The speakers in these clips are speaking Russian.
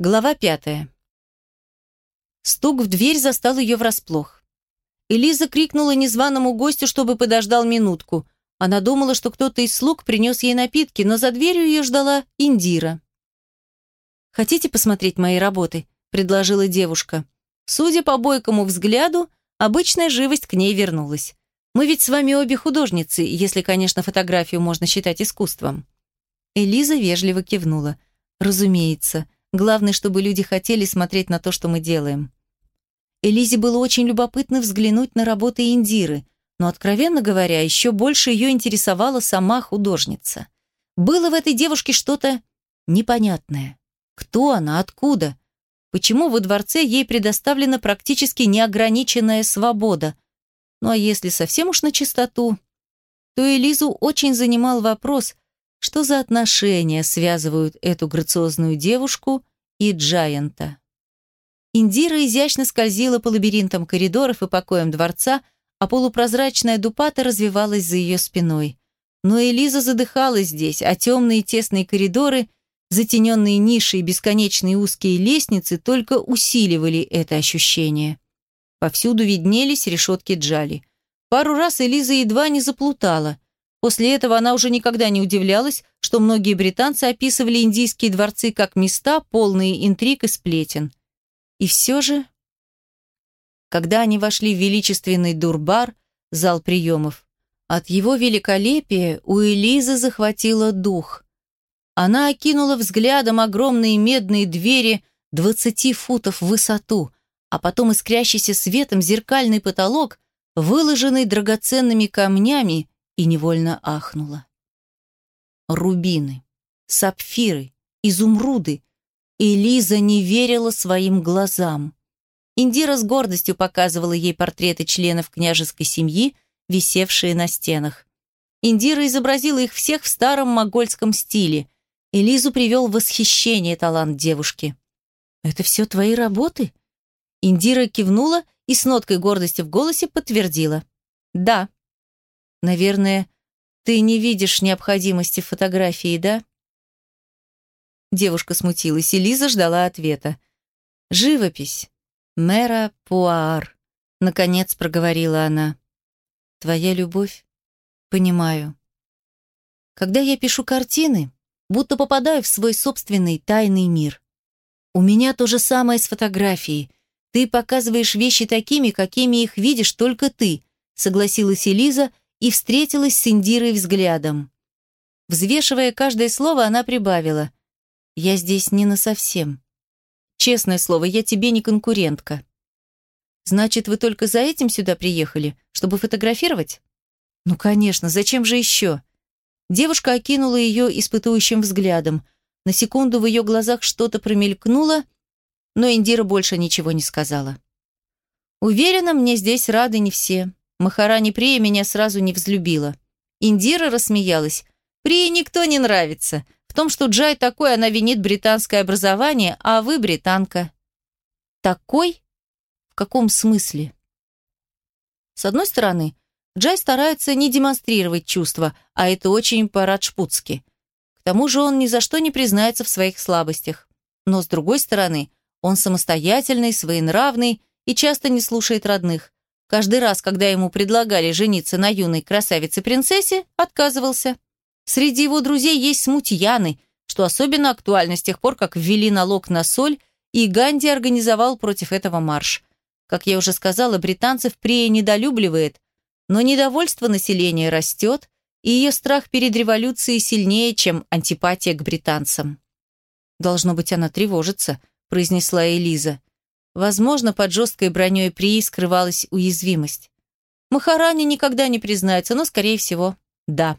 Глава пятая. Стук в дверь застал ее врасплох. Элиза крикнула незваному гостю, чтобы подождал минутку. Она думала, что кто-то из слуг принес ей напитки, но за дверью ее ждала Индира. «Хотите посмотреть мои работы?» – предложила девушка. Судя по бойкому взгляду, обычная живость к ней вернулась. «Мы ведь с вами обе художницы, если, конечно, фотографию можно считать искусством». Элиза вежливо кивнула. «Разумеется. Главное, чтобы люди хотели смотреть на то, что мы делаем». Элизе было очень любопытно взглянуть на работы Индиры, но, откровенно говоря, еще больше ее интересовала сама художница. Было в этой девушке что-то непонятное. Кто она, откуда? Почему во дворце ей предоставлена практически неограниченная свобода? Ну а если совсем уж на чистоту, то Элизу очень занимал вопрос, что за отношения связывают эту грациозную девушку и Джайанта. Индира изящно скользила по лабиринтам коридоров и покоям дворца, а полупрозрачная дупата развивалась за ее спиной. Но Элиза задыхалась здесь, а темные тесные коридоры, затененные ниши и бесконечные узкие лестницы только усиливали это ощущение. Повсюду виднелись решетки джали. Пару раз Элиза едва не заплутала – После этого она уже никогда не удивлялась, что многие британцы описывали индийские дворцы как места, полные интриг и сплетен. И все же, когда они вошли в величественный дурбар, зал приемов, от его великолепия у Элизы захватило дух. Она окинула взглядом огромные медные двери 20 футов в высоту, а потом искрящийся светом зеркальный потолок, выложенный драгоценными камнями, и невольно ахнула. Рубины, сапфиры, изумруды. И Лиза не верила своим глазам. Индира с гордостью показывала ей портреты членов княжеской семьи, висевшие на стенах. Индира изобразила их всех в старом могольском стиле. Элизу привел в восхищение талант девушки. «Это все твои работы?» Индира кивнула и с ноткой гордости в голосе подтвердила. «Да, Наверное, ты не видишь необходимости фотографии, да? Девушка смутилась, и Лиза ждала ответа. «Живопись. Мэра Пуар», — наконец проговорила она. «Твоя любовь? Понимаю. Когда я пишу картины, будто попадаю в свой собственный тайный мир. У меня то же самое с фотографией. Ты показываешь вещи такими, какими их видишь только ты», — согласилась Элиза и встретилась с Индирой взглядом. Взвешивая каждое слово, она прибавила. «Я здесь не насовсем. Честное слово, я тебе не конкурентка». «Значит, вы только за этим сюда приехали, чтобы фотографировать?» «Ну, конечно, зачем же еще?» Девушка окинула ее испытующим взглядом. На секунду в ее глазах что-то промелькнуло, но Индира больше ничего не сказала. «Уверена, мне здесь рады не все. Махарани Прия меня сразу не взлюбила. Индира рассмеялась. Прии никто не нравится. В том, что Джай такой, она винит британское образование, а вы британка. Такой? В каком смысле? С одной стороны, Джай старается не демонстрировать чувства, а это очень по-раджпутски. К тому же он ни за что не признается в своих слабостях. Но с другой стороны, он самостоятельный, своенравный и часто не слушает родных. Каждый раз, когда ему предлагали жениться на юной красавице-принцессе, отказывался. Среди его друзей есть смутьяны, что особенно актуально с тех пор, как ввели налог на соль, и Ганди организовал против этого марш. Как я уже сказала, британцев Прия недолюбливает, но недовольство населения растет, и ее страх перед революцией сильнее, чем антипатия к британцам. «Должно быть, она тревожится», – произнесла Элиза. Возможно, под жесткой броней Прии скрывалась уязвимость. Махарани никогда не признается, но, скорее всего, да.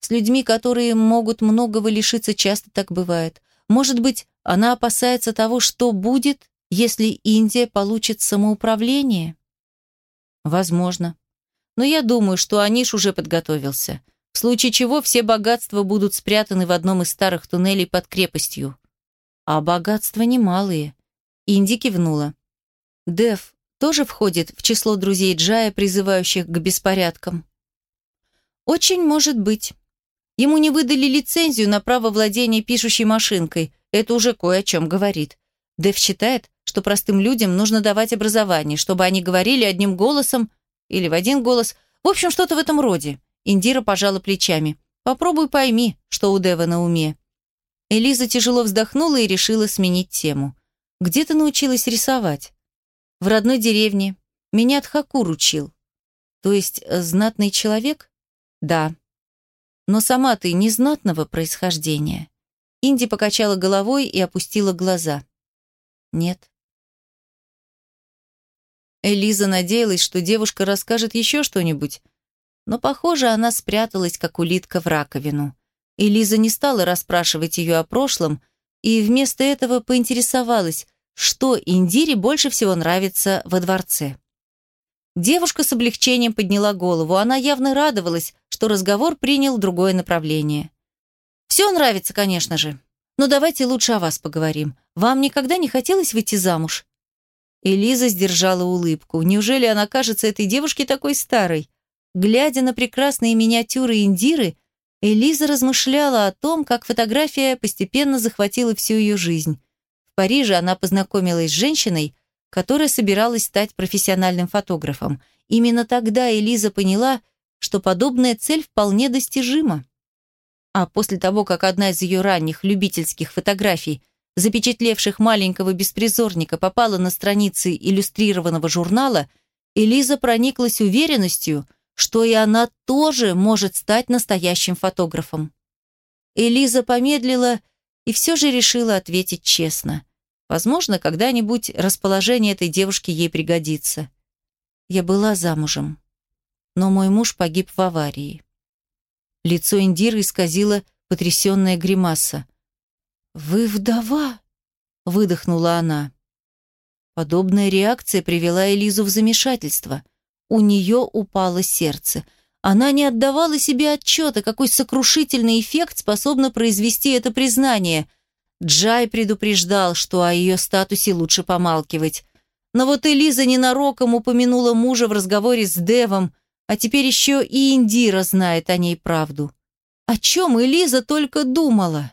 С людьми, которые могут многого лишиться, часто так бывает. Может быть, она опасается того, что будет, если Индия получит самоуправление? Возможно. Но я думаю, что Аниш уже подготовился. В случае чего все богатства будут спрятаны в одном из старых туннелей под крепостью. А богатства немалые. Инди кивнула. Дев тоже входит в число друзей Джая, призывающих к беспорядкам? Очень может быть. Ему не выдали лицензию на право владения пишущей машинкой. Это уже кое о чем говорит. Дэв считает, что простым людям нужно давать образование, чтобы они говорили одним голосом или в один голос. В общем, что-то в этом роде. Индира пожала плечами. Попробуй пойми, что у Дэва на уме. Элиза тяжело вздохнула и решила сменить тему. Где ты научилась рисовать? В родной деревне. Меня Тхакур учил. То есть э, знатный человек? Да. Но сама ты не знатного происхождения. Инди покачала головой и опустила глаза. Нет. Элиза надеялась, что девушка расскажет еще что-нибудь, но, похоже, она спряталась, как улитка в раковину. Элиза не стала расспрашивать ее о прошлом и вместо этого поинтересовалась, что Индире больше всего нравится во дворце. Девушка с облегчением подняла голову. Она явно радовалась, что разговор принял другое направление. «Все нравится, конечно же. Но давайте лучше о вас поговорим. Вам никогда не хотелось выйти замуж?» Элиза сдержала улыбку. Неужели она кажется этой девушке такой старой? Глядя на прекрасные миниатюры Индиры, Элиза размышляла о том, как фотография постепенно захватила всю ее жизнь. В Париже она познакомилась с женщиной, которая собиралась стать профессиональным фотографом. Именно тогда Элиза поняла, что подобная цель вполне достижима. А после того, как одна из ее ранних любительских фотографий, запечатлевших маленького беспризорника, попала на страницы иллюстрированного журнала, Элиза прониклась уверенностью – что и она тоже может стать настоящим фотографом. Элиза помедлила и все же решила ответить честно. Возможно, когда-нибудь расположение этой девушки ей пригодится. Я была замужем, но мой муж погиб в аварии. Лицо Индиры исказило потрясенная гримаса. «Вы вдова?» — выдохнула она. Подобная реакция привела Элизу в замешательство — у нее упало сердце. Она не отдавала себе отчета, какой сокрушительный эффект способно произвести это признание. Джай предупреждал, что о ее статусе лучше помалкивать. Но вот Элиза ненароком упомянула мужа в разговоре с Девом, а теперь еще и Индира знает о ней правду. О чем Элиза только думала?